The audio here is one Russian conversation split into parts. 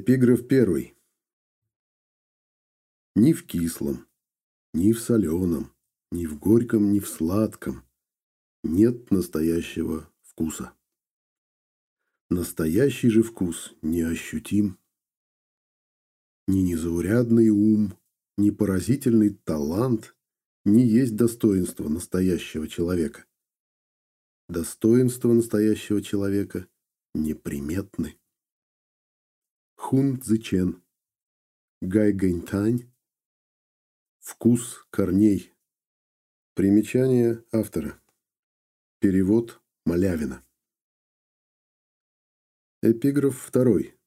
Эпиграф первый. Ни в кислом, ни в соленом, ни в горьком, ни в сладком нет настоящего вкуса. Настоящий же вкус не ощутим. Ни незаурядный ум, ни поразительный талант не есть достоинство настоящего человека. Достоинства настоящего человека неприметны. Хун Цзичен. Гай Гэньтань. Вкус корней. Примечание автора. Перевод Малявина. Эпиграф второй.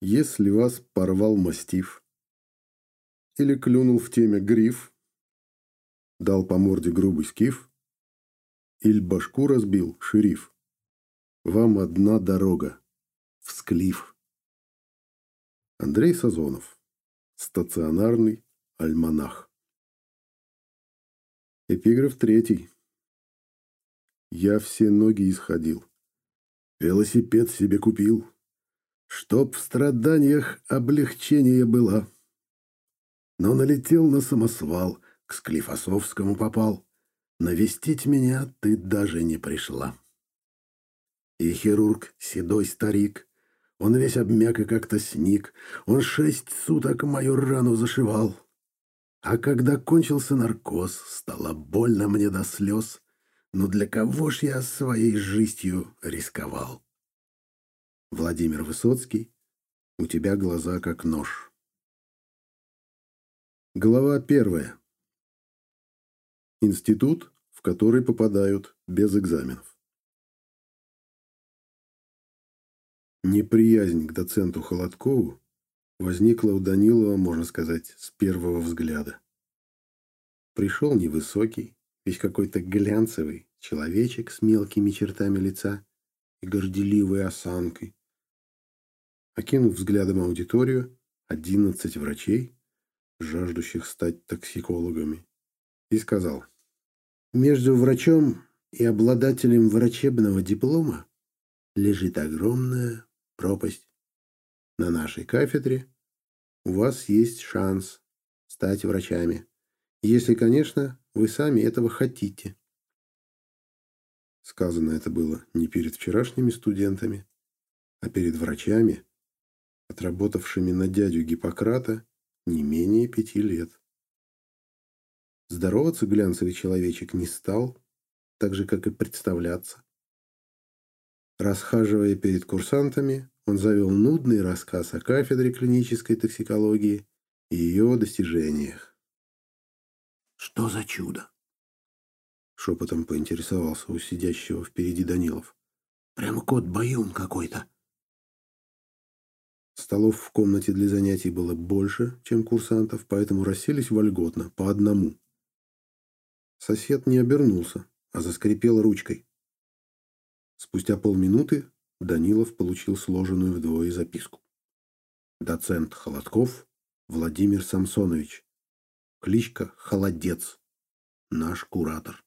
Если вас порвал мастиф или клюнул в теме гриф, дал по морде грубый скиф, или башку разбил шериф, вам одна дорога — в склиф. Андрей Сазонов. Стационарный альманах. Эпиграф третий. Я все ноги исходил. Велосипед себе купил, Чтоб в страданиях облегчение было. Но налетел на самосвал, К Склифосовскому попал. Навестить меня ты даже не пришла. И хирург, седой старик, Он весь обмяк и как-то сник, Он шесть суток мою рану зашивал. А когда кончился наркоз, Стало больно мне до слез, но для кого ж я своей жизнью рисковал? Владимир Высоцкий, у тебя глаза как нож. Глава первая. Институт, в который попадают без экзаменов. Неприязнь к доценту Холодкову возникла у Данилова, можно сказать, с первого взгляда. Пришел невысокий, Весь какой-то глянцевый человечек с мелкими чертами лица и горделивой осанкой. Окинув взглядом аудиторию, одиннадцать врачей, жаждущих стать токсикологами, и сказал, «Между врачом и обладателем врачебного диплома лежит огромная пропасть. На нашей кафедре у вас есть шанс стать врачами, если, конечно, вы сами этого хотите. Сказано это было не перед вчерашними студентами, а перед врачами, отработавшими на дядю Гиппократа не менее пяти лет. Здороваться глянцевый человечек не стал, так же, как и представляться. Расхаживая перед курсантами, он завел нудный рассказ о кафедре клинической токсикологии и ее достижениях. Что за чудо? Шепотом поинтересовался у сидящего впереди Данилов. Прямо кот Баюн какой-то. Столов в комнате для занятий было больше, чем курсантов, поэтому расселись вольготно, по одному. Сосед не обернулся, а заскрипел ручкой. Спустя полминуты Данилов получил сложенную вдвое записку. Доцент Холодков Владимир Самсонович. Кличка Холодец. Наш куратор.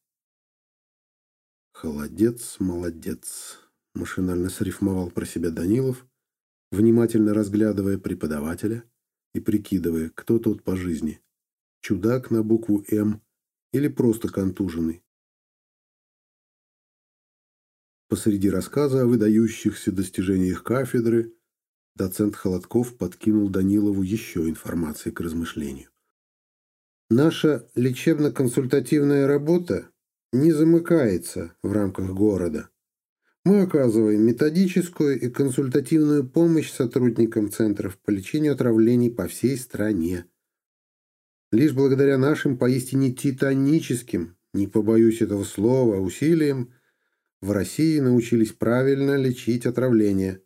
Холодец, молодец. Машинально срифмовал про себя Данилов, внимательно разглядывая преподавателя и прикидывая, кто тот по жизни. Чудак на букву «М» или просто контуженный. Посреди рассказа о выдающихся достижениях кафедры доцент Холодков подкинул Данилову еще информации к размышлению. Наша лечебно-консультативная работа не замыкается в рамках города. Мы оказываем методическую и консультативную помощь сотрудникам центров по лечению отравлений по всей стране. Лишь благодаря нашим поистине титаническим, не побоюсь этого слова, усилиям, в России научились правильно лечить отравление.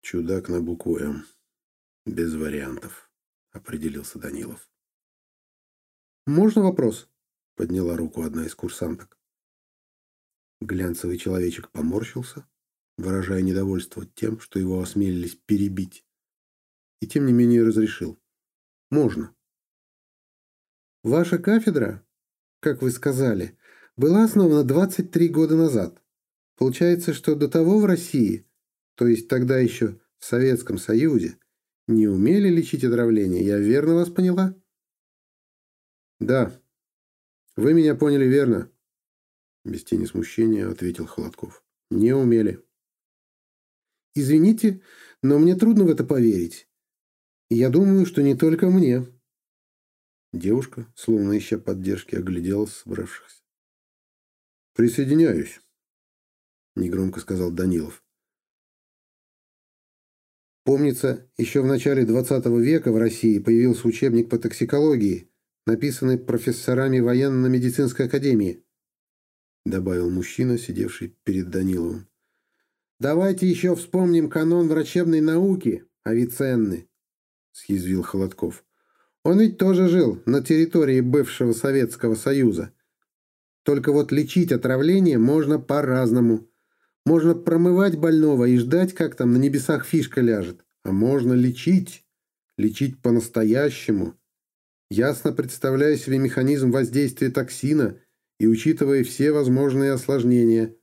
Чудак на букву «М». Без вариантов, определился Данилов. «Можно вопрос?» — подняла руку одна из курсанток. Глянцевый человечек поморщился, выражая недовольство тем, что его осмелились перебить. И тем не менее разрешил. «Можно». «Ваша кафедра как вы сказали, была основана 23 года назад. Получается, что до того в России, то есть тогда еще в Советском Союзе, не умели лечить отравление. Я верно вас поняла? Да, вы меня поняли верно. Без тени смущения ответил Холодков. Не умели. Извините, но мне трудно в это поверить. Я думаю, что не только мне. Девушка, словно ища поддержки, оглядела собравшихся. «Присоединяюсь», — негромко сказал Данилов. Помнится, еще в начале XX века в России появился учебник по токсикологии, написанный профессорами военно-медицинской академии, добавил мужчина, сидевший перед Даниловым. «Давайте еще вспомним канон врачебной науки, Авиценны», — съязвил Холодков. «Он ведь тоже жил на территории бывшего Советского Союза. Только вот лечить отравление можно по-разному. Можно промывать больного и ждать, как там на небесах фишка ляжет. А можно лечить. Лечить по-настоящему. Ясно представляя себе механизм воздействия токсина и учитывая все возможные осложнения.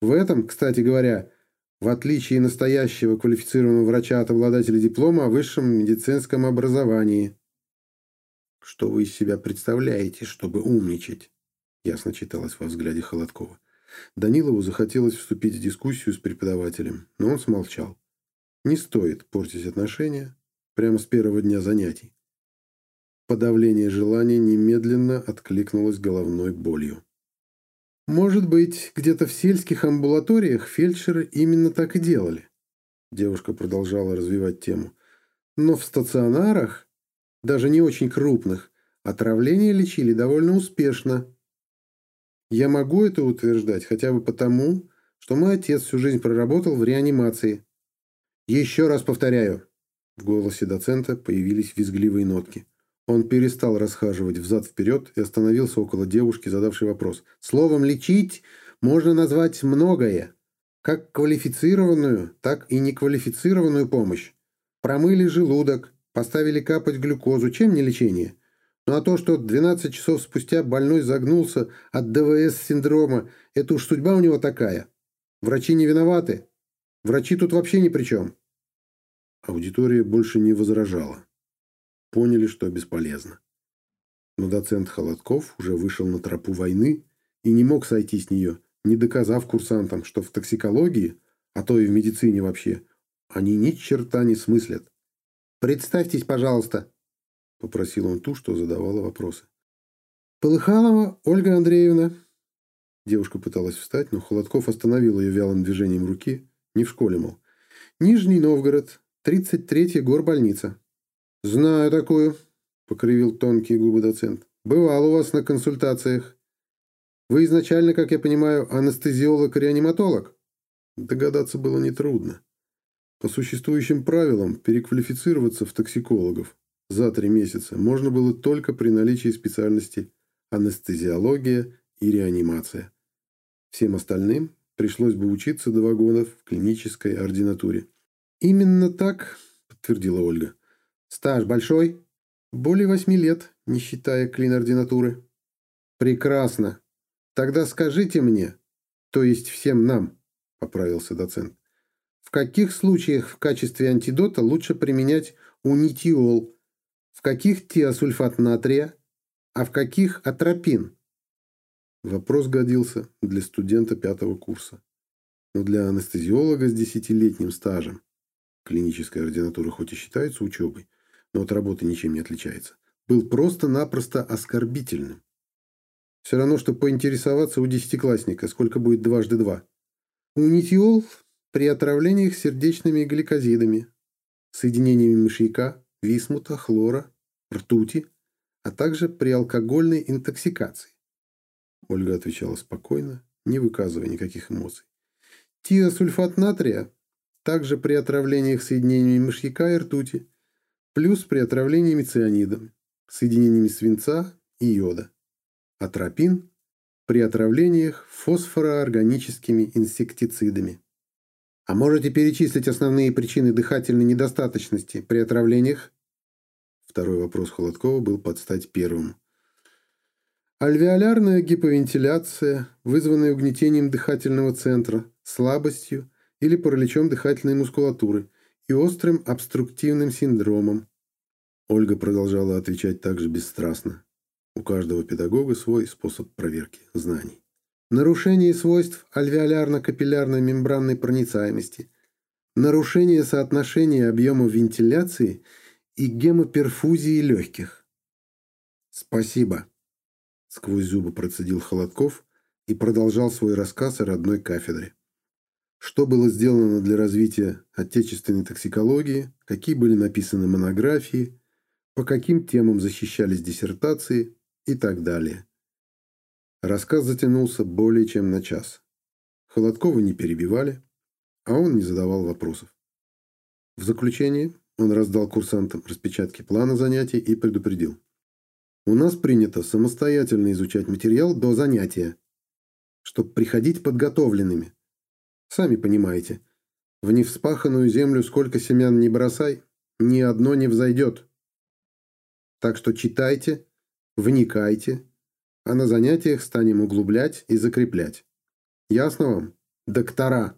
В этом, кстати говоря, в отличие настоящего квалифицированного врача от обладателя диплома о высшем медицинском образовании. «Что вы из себя представляете, чтобы умничать?» Ясно читалось во взгляде Холодкова. Данилову захотелось вступить в дискуссию с преподавателем, но он смолчал. Не стоит портить отношения прямо с первого дня занятий. Подавление желания немедленно откликнулось головной болью. «Может быть, где-то в сельских амбулаториях фельдшеры именно так и делали?» Девушка продолжала развивать тему. «Но в стационарах, даже не очень крупных, отравление лечили довольно успешно. Я могу это утверждать хотя бы потому, что мой отец всю жизнь проработал в реанимации. Еще раз повторяю. В голосе доцента появились визгливые нотки. Он перестал расхаживать взад-вперед и остановился около девушки, задавшей вопрос. Словом «лечить» можно назвать многое. Как квалифицированную, так и неквалифицированную помощь. Промыли желудок, поставили капать глюкозу. Чем не лечение? Ну а то, что 12 часов спустя больной загнулся от ДВС-синдрома, это уж судьба у него такая. Врачи не виноваты. Врачи тут вообще ни при чем. Аудитория больше не возражала. Поняли, что бесполезно. Но доцент Холодков уже вышел на тропу войны и не мог сойти с нее, не доказав курсантам, что в токсикологии, а то и в медицине вообще, они ни черта не смыслят. «Представьтесь, пожалуйста», — попросил он ту, что задавала вопросы. «Полыхалова Ольга Андреевна». Девушка пыталась встать, но Холодков остановил ее вялым движением руки. Не в школе, мол. «Нижний Новгород, 33-я горбольница». «Знаю такую», — покривил тонкие губы доцент. «Бывал у вас на консультациях. Вы изначально, как я понимаю, анестезиолог-реаниматолог?» Догадаться было нетрудно. По существующим правилам переквалифицироваться в токсикологов за три месяца можно было только при наличии специальности анестезиология и реанимация. Всем остальным пришлось бы учиться два года в клинической ординатуре. «Именно так», — подтвердила Ольга. «Стаж большой?» «Более восьми лет, не считая клин-ординатуры». «Прекрасно. Тогда скажите мне, то есть всем нам», — поправился доцент, «в каких случаях в качестве антидота лучше применять унитиол в каких тиосульфат натрия, а в каких атропин? Вопрос годился для студента пятого курса. Но для анестезиолога с десятилетним стажем клиническая ординатура хоть и считается учебой, но от работы ничем не отличается, был просто-напросто оскорбительным. Все равно, что поинтересоваться у десятиклассника, сколько будет дважды два. Унитиол при отравлениях сердечными гликозидами, соединениями мышьяка, висмута, хлора, ртути, а также при алкогольной интоксикации. Ольга отвечала спокойно, не выказывая никаких эмоций. Тиосульфат натрия также при отравлениях соединениями мышьяка и ртути, плюс при отравлениями цианидом, соединениями свинца и йода. Атропин при отравлениях фосфороорганическими инсектицидами. А можете перечислить основные причины дыхательной недостаточности при отравлениях? Второй вопрос Холодкова был под стать первому. Альвеолярная гиповентиляция, вызванная угнетением дыхательного центра, слабостью или параличом дыхательной мускулатуры и острым обструктивным синдромом. Ольга продолжала отвечать также бесстрастно. У каждого педагога свой способ проверки знаний. Нарушение свойств альвеолярно-капиллярной мембранной проницаемости, нарушение соотношения объема вентиляции и гемоперфузии легких. Спасибо. Сквозь зубы процедил Холодков и продолжал свой рассказ о родной кафедре. Что было сделано для развития отечественной токсикологии, какие были написаны монографии, по каким темам защищались диссертации и так далее. Рассказ затянулся более чем на час. Холодкова не перебивали, а он не задавал вопросов. В заключение он раздал курсантам распечатки плана занятий и предупредил. У нас принято самостоятельно изучать материал до занятия, чтобы приходить подготовленными. Сами понимаете, в невспаханную землю сколько семян не бросай, ни одно не взойдет. Так что читайте, вникайте, а на занятиях станем углублять и закреплять. Ясно вам, доктора?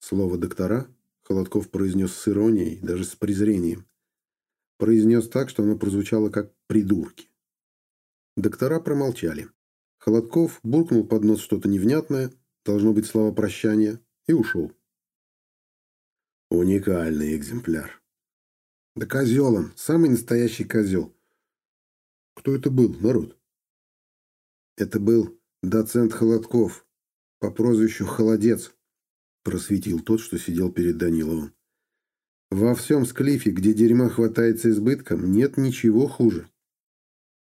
Слово «доктора» Холодков произнес с иронией, даже с презрением. Произнес так, что оно прозвучало как «придурки». Доктора промолчали. Холодков буркнул под нос что-то невнятное, должно быть слова прощания, и ушел. Уникальный экземпляр. Да козел он, самый настоящий козел. Кто это был, народ? Это был доцент Холодков по прозвищу Холодец, просветил тот, что сидел перед Даниловым. Во всем склифе, где дерьма хватается избытком, нет ничего хуже.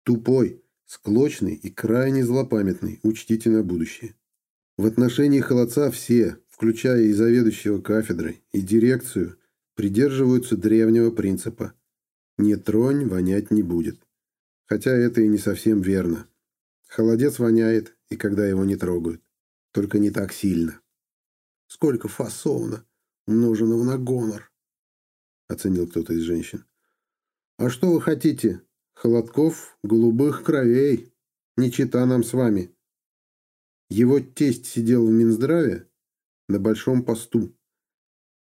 Тупой, склочный и крайне злопамятный, учтите на будущее. В отношении холодца все, включая и заведующего кафедрой, и дирекцию, придерживаются древнего принципа «не тронь, вонять не будет». Хотя это и не совсем верно. Холодец воняет, и когда его не трогают. Только не так сильно. Сколько фасовно, умноженного на гонор. — оценил кто-то из женщин. «А что вы хотите? Холодков голубых кровей. Не чита нам с вами». Его тесть сидел в Минздраве на большом посту,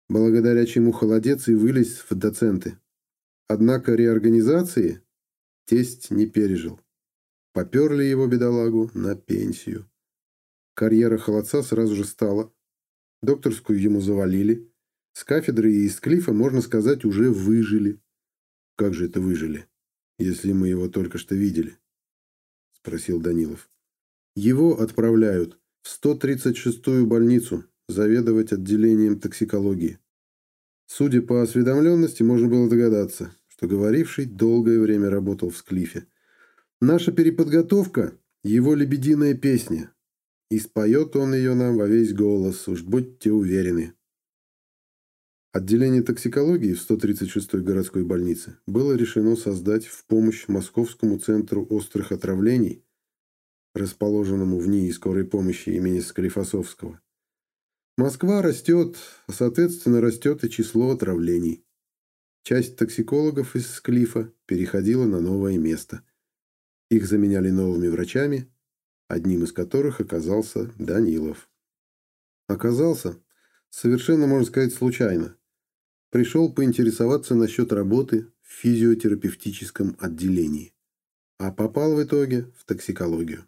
благодаря чему холодец и вылез в доценты. Однако реорганизации тесть не пережил. Поперли его бедолагу на пенсию. Карьера холодца сразу же стала. Докторскую ему завалили. С кафедры и из клифа, можно сказать, уже выжили. Как же это выжили, если мы его только что видели? Спросил Данилов. Его отправляют в 136-ю больницу заведовать отделением токсикологии. Судя по осведомленности, можно было догадаться, что говоривший долгое время работал в Склифе. Наша переподготовка – его лебединая песня. И споет он ее нам во весь голос, уж будьте уверены. Отделение токсикологии в 136-й городской больнице было решено создать в помощь Московскому центру острых отравлений, расположенному в НИИ скорой помощи имени Склифосовского. Москва растет, а соответственно растет и число отравлений. Часть токсикологов из Склифа переходила на новое место. Их заменяли новыми врачами, одним из которых оказался Данилов. Оказался, совершенно, можно сказать, случайно. Пришел поинтересоваться насчет работы в физиотерапевтическом отделении, а попал в итоге в токсикологию.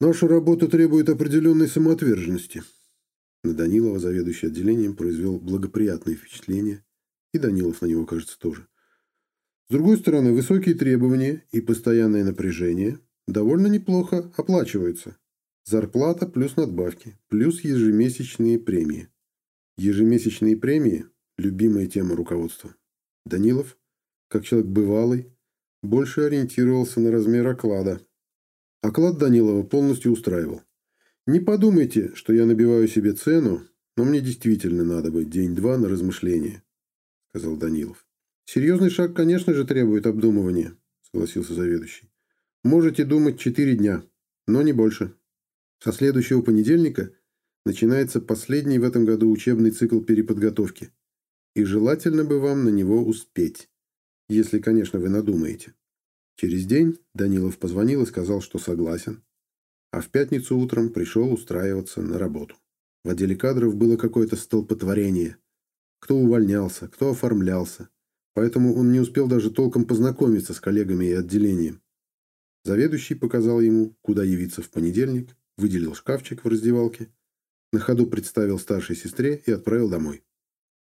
Наша работа требует определенной самоотверженности. На Данилова заведующий отделением произвел благоприятное впечатление, и Данилов на него, кажется, тоже. С другой стороны, высокие требования и постоянное напряжение довольно неплохо оплачиваются. Зарплата плюс надбавки, плюс ежемесячные премии. Ежемесячные премии – любимая тема руководства. Данилов, как человек бывалый, больше ориентировался на размер оклада. Оклад Данилова полностью устраивал. «Не подумайте, что я набиваю себе цену, но мне действительно надо быть день-два на размышление», – сказал Данилов. «Серьезный шаг, конечно же, требует обдумывания», – согласился заведующий. «Можете думать четыре дня, но не больше». Со следующего понедельника начинается последний в этом году учебный цикл переподготовки. И желательно бы вам на него успеть. Если, конечно, вы надумаете. Через день Данилов позвонил и сказал, что согласен. А в пятницу утром пришел устраиваться на работу. В отделе кадров было какое-то столпотворение. Кто увольнялся, кто оформлялся. Поэтому он не успел даже толком познакомиться с коллегами и отделением. Заведующий показал ему, куда явиться в понедельник, выделил шкафчик в раздевалке, на ходу представил старшей сестре и отправил домой.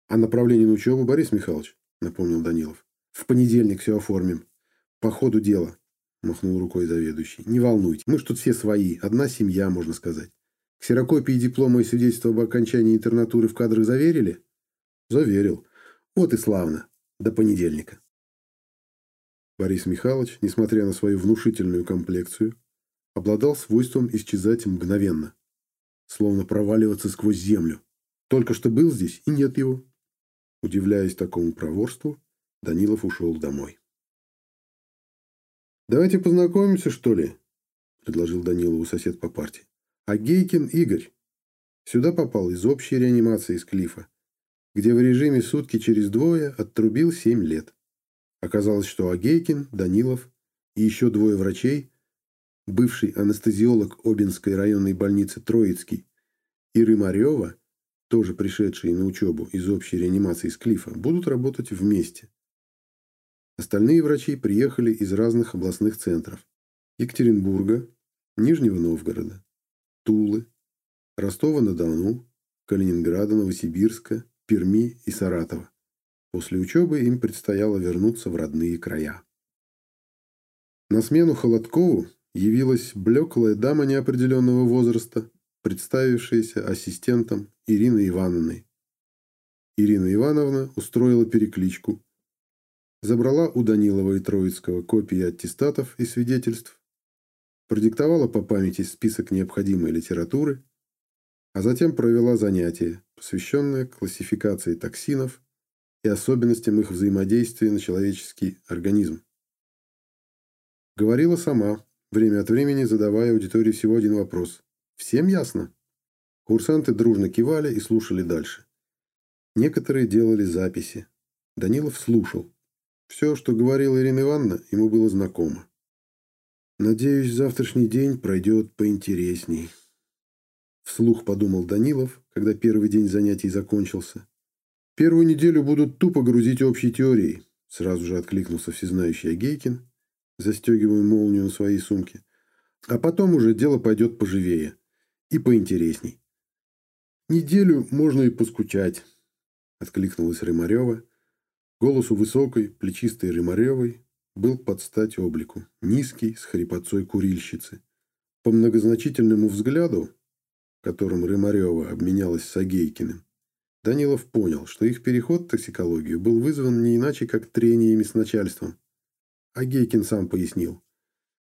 «А направление на учебу, Борис Михайлович?» – напомнил Данилов. «В понедельник все оформим. По ходу дела», – махнул рукой заведующий. «Не волнуйте, мы ж тут все свои, одна семья, можно сказать. Ксерокопии диплома и свидетельства об окончании интернатуры в кадрах заверили?» «Заверил. Вот и славно. До понедельника». Борис Михайлович, несмотря на свою внушительную комплекцию, обладал свойством исчезать мгновенно, словно проваливаться сквозь землю. Только что был здесь, и нет его. Удивляясь такому проворству, Данилов ушел домой. «Давайте познакомимся, что ли?» – предложил Данилову сосед по партии. «Агейкин Игорь. Сюда попал из общей реанимации из Клифа, где в режиме сутки через двое оттрубил семь лет. Оказалось, что Агейкин, Данилов и еще двое врачей, бывший анестезиолог Обинской районной больницы Троицкий и Рымарева, тоже пришедшие на учебу из общей реанимации из Клифа, будут работать вместе. Остальные врачи приехали из разных областных центров. Екатеринбурга, Нижнего Новгорода, Тулы, Ростова-на-Дону, Калининграда, Новосибирска, Перми и Саратова. После учебы им предстояло вернуться в родные края. На смену Холодкову явилась блеклая дама неопределенного возраста, представившаяся ассистентом Ирины Ивановной. Ирина Ивановна устроила перекличку, забрала у Данилова и Троицкого копии аттестатов и свидетельств, продиктовала по памяти список необходимой литературы, а затем провела занятие, посвященное классификации токсинов и особенностям их взаимодействия на человеческий организм. Говорила сама, время от времени задавая аудитории всего один вопрос. «Всем ясно?» Курсанты дружно кивали и слушали дальше. Некоторые делали записи. Данилов слушал. Все, что говорила Ирина Ивановна, ему было знакомо. «Надеюсь, завтрашний день пройдет поинтересней», — вслух подумал Данилов, когда первый день занятий закончился. Первую неделю будут тупо грузить общей теорией, сразу же откликнулся всезнающий Агейкин, застегивая молнию на своей сумке. А потом уже дело пойдет поживее и поинтересней. Неделю можно и поскучать, откликнулась Рымарева. Голос у высокой, плечистой Рымаревой был под стать облику, низкий, с хрипотцой курильщицы. По многозначительному взгляду, которым Рымарева обменялась с Агейкиным, Данилов понял, что их переход в токсикологию был вызван не иначе, как трениями с начальством. А Гейкин сам пояснил.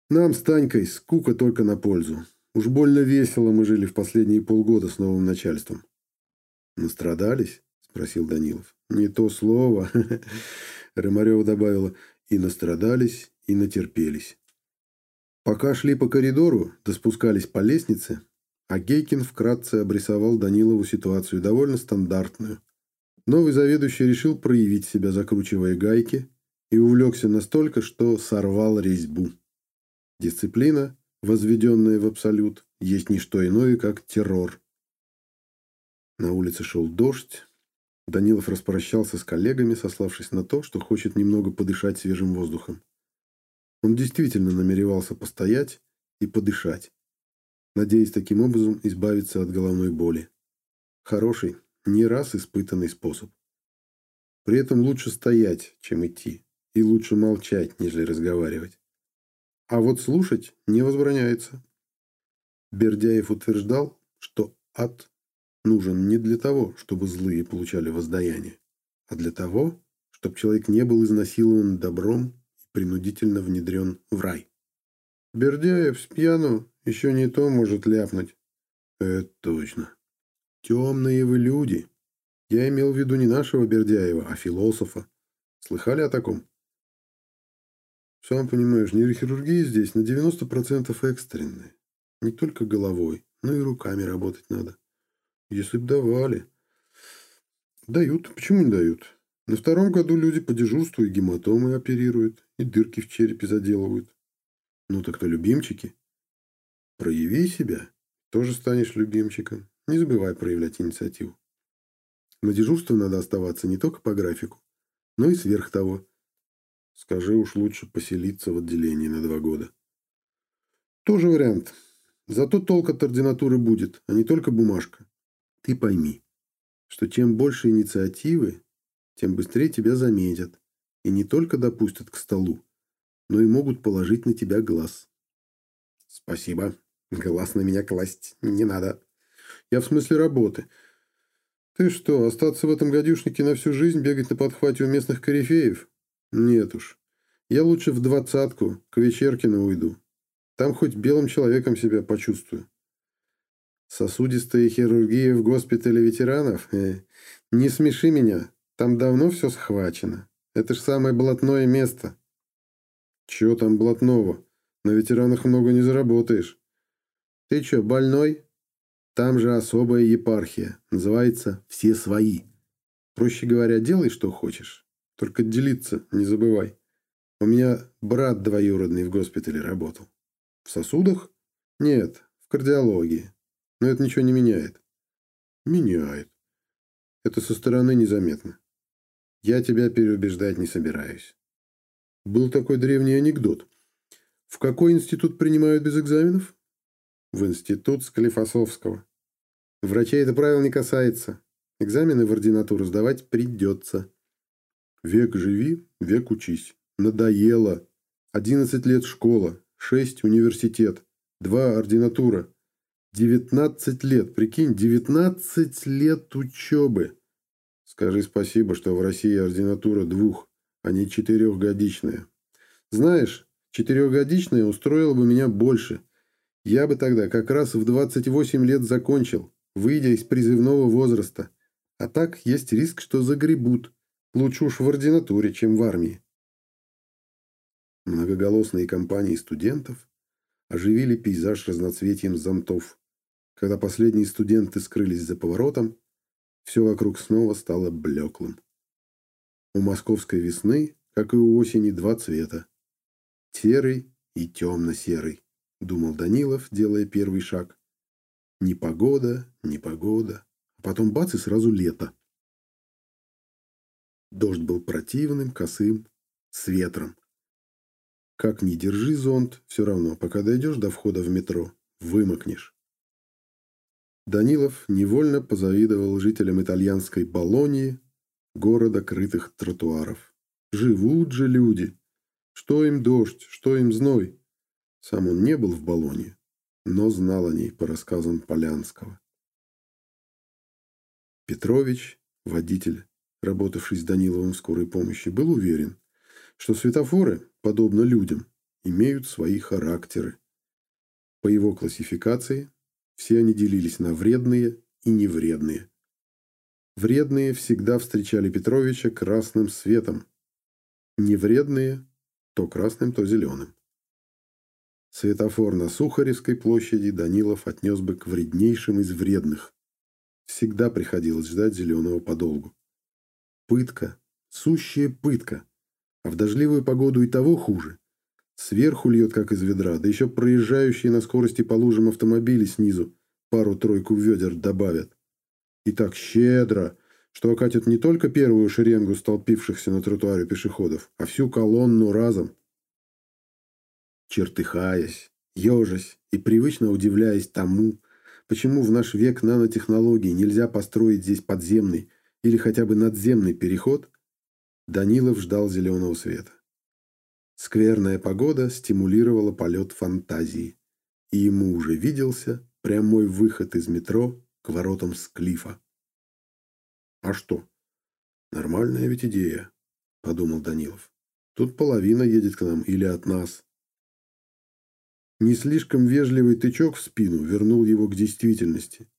«Нам с Танькой скука только на пользу. Уж больно весело мы жили в последние полгода с новым начальством». «Настрадались?» – спросил Данилов. «Не то слово», – Рымарева добавила. «И настрадались, и натерпелись». Пока шли по коридору, да спускались по лестнице, а Гейкин вкратце обрисовал Данилову ситуацию довольно стандартную. Новый заведующий решил проявить себя, закручивая гайки, и увлекся настолько, что сорвал резьбу. Дисциплина, возведенная в абсолют, есть не что иное, как террор. На улице шел дождь. Данилов распрощался с коллегами, сославшись на то, что хочет немного подышать свежим воздухом. Он действительно намеревался постоять и подышать надеясь таким образом избавиться от головной боли. Хороший, не раз испытанный способ. При этом лучше стоять, чем идти, и лучше молчать, нежели разговаривать. А вот слушать не возбраняется. Бердяев утверждал, что ад нужен не для того, чтобы злые получали воздаяние, а для того, чтобы человек не был изнасилован добром и принудительно внедрен в рай. Бердяев с пьяну еще не то может ляпнуть. Это точно. Темные вы люди. Я имел в виду не нашего Бердяева, а философа. Слыхали о таком? Сам понимаешь, нейрохирургия здесь на 90% экстренная. Не только головой, но и руками работать надо. Если б давали. Дают. Почему не дают? На втором году люди по дежурству и гематомы оперируют, и дырки в черепе заделывают. Ну так то любимчики. Прояви себя, тоже станешь любимчиком. Не забывай проявлять инициативу. На дежурство надо оставаться не только по графику, но и сверх того. Скажи уж лучше поселиться в отделении на два года. Тоже вариант. Зато толк от ординатуры будет, а не только бумажка. Ты пойми, что чем больше инициативы, тем быстрее тебя заметят и не только допустят к столу, но и могут положить на тебя глаз. Спасибо. Глаз на меня класть не надо. Я в смысле работы. Ты что, остаться в этом гадюшнике на всю жизнь, бегать на подхвате у местных корифеев? Нет уж. Я лучше в двадцатку, к Вечеркину уйду. Там хоть белым человеком себя почувствую. Сосудистая хирургия в госпитале ветеранов? Э, не смеши меня. Там давно все схвачено. Это ж самое блатное место. Чего там блатного? На ветеранах много не заработаешь. Ты что, больной? Там же особая епархия. Называется «Все свои». Проще говоря, делай, что хочешь. Только делиться не забывай. У меня брат двоюродный в госпитале работал. В сосудах? Нет, в кардиологии. Но это ничего не меняет. Меняет. Это со стороны незаметно. Я тебя переубеждать не собираюсь. Был такой древний анекдот. В какой институт принимают без экзаменов? В институт Склифосовского. Врачей это правило не касается. Экзамены в ординатуру сдавать придется. Век живи, век учись. Надоело. Одиннадцать лет школа, шесть университет, два ординатура. Девятнадцать лет, прикинь, девятнадцать лет учебы. Скажи спасибо, что в России ординатура двух, а не четырехгодичная. Знаешь, четырехгодичная устроила бы меня больше. Я бы тогда как раз в 28 лет закончил, выйдя из призывного возраста. А так есть риск, что загребут. Лучше уж в ординатуре, чем в армии. Многоголосные компании студентов оживили пейзаж разноцветием зонтов. Когда последние студенты скрылись за поворотом, все вокруг снова стало блеклым. У московской весны, как и у осени, два цвета. Серый и темно-серый, думал Данилов, делая первый шаг. Ни погода, ни погода. А потом бац и сразу лето. Дождь был противным, косым, с ветром. Как ни держи зонт, все равно, пока дойдешь до входа в метро, вымокнешь. Данилов невольно позавидовал жителям итальянской Болонии, города крытых тротуаров. Живут же люди. Что им дождь, что им зной. Сам он не был в Болонии, но знал о ней по рассказам Полянского. Петрович, водитель, работавший с Даниловым в скорой помощи, был уверен, что светофоры, подобно людям, имеют свои характеры. По его классификации все они делились на вредные и невредные. Вредные всегда встречали Петровича красным светом. Невредные – то красным, то зеленым. Светофор на Сухаревской площади Данилов отнес бы к вреднейшим из вредных. Всегда приходилось ждать зеленого подолгу. Пытка, сущая пытка. А в дождливую погоду и того хуже. Сверху льет, как из ведра, да еще проезжающие на скорости по лужам автомобили снизу пару-тройку ведер добавят. И так щедро, что окатят не только первую шеренгу столпившихся на тротуаре пешеходов, а всю колонну разом. Чертыхаясь, ежась и привычно удивляясь тому, почему в наш век нанотехнологий нельзя построить здесь подземный или хотя бы надземный переход, Данилов ждал зеленого света. Скверная погода стимулировала полет фантазии, и ему уже виделся прямой выход из метро к воротам Склифа. «А что? Нормальная ведь идея», — подумал Данилов. «Тут половина едет к нам или от нас». Не слишком вежливый тычок в спину вернул его к действительности.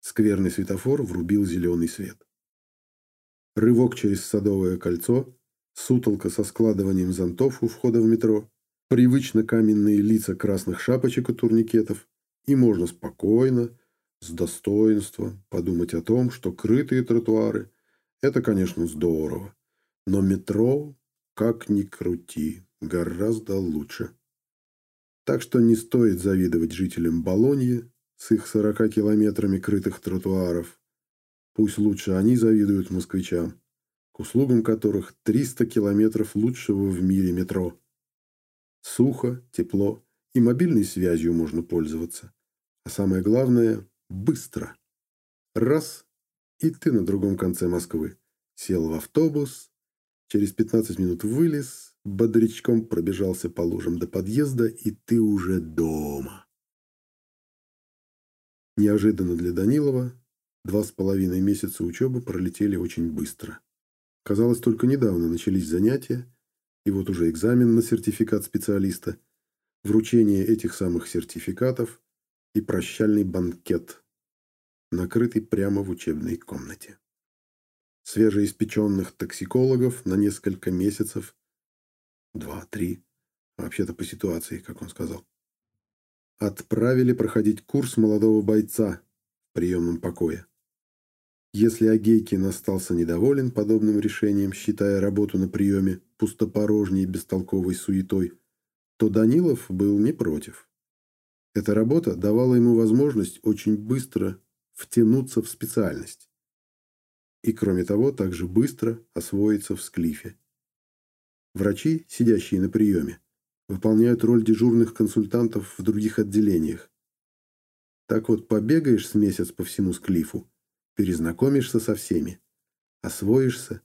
Скверный светофор врубил зеленый свет. Рывок через Садовое кольцо, сутолка со складыванием зонтов у входа в метро, привычно каменные лица красных шапочек и турникетов, и можно спокойно, с достоинством подумать о том, что крытые тротуары – это, конечно, здорово, Но метро, как ни крути, гораздо лучше. Так что не стоит завидовать жителям Болоньи с их 40 километрами крытых тротуаров. Пусть лучше они завидуют москвичам, к услугам которых 300 километров лучшего в мире метро. Сухо, тепло и мобильной связью можно пользоваться. А самое главное – быстро. Раз – и ты на другом конце Москвы. Сел в автобус, через 15 минут вылез, бодрячком пробежался по лужам до подъезда, и ты уже дома. Неожиданно для Данилова два с половиной месяца учебы пролетели очень быстро. Казалось, только недавно начались занятия, и вот уже экзамен на сертификат специалиста, вручение этих самых сертификатов и прощальный банкет, накрытый прямо в учебной комнате. Свежеиспеченных токсикологов на несколько месяцев, два-три, вообще-то по ситуации, как он сказал, отправили проходить курс молодого бойца в приемном покое. Если Агейкин остался недоволен подобным решением, считая работу на приеме пустопорожней и бестолковой суетой, то Данилов был не против. Эта работа давала ему возможность очень быстро втянуться в специальность. И, кроме того, также быстро освоиться в склифе. Врачи, сидящие на приеме, выполняют роль дежурных консультантов в других отделениях. Так вот, побегаешь с месяц по всему склифу, перезнакомишься со всеми, освоишься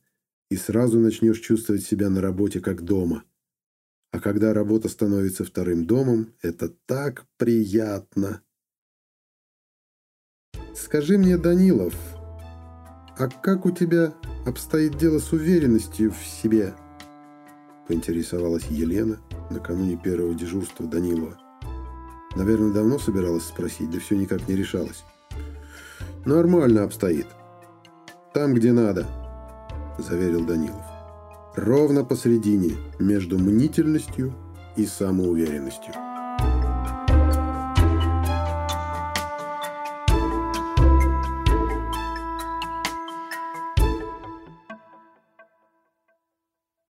и сразу начнешь чувствовать себя на работе как дома. А когда работа становится вторым домом, это так приятно. Скажи мне, Данилов, а как у тебя обстоит дело с уверенностью в себе? Поинтересовалась Елена накануне первого дежурства Данилова. Наверное, давно собиралась спросить, да все никак не решалась. «Нормально обстоит. Там, где надо», – заверил Данилов. «Ровно посередине, между мнительностью и самоуверенностью».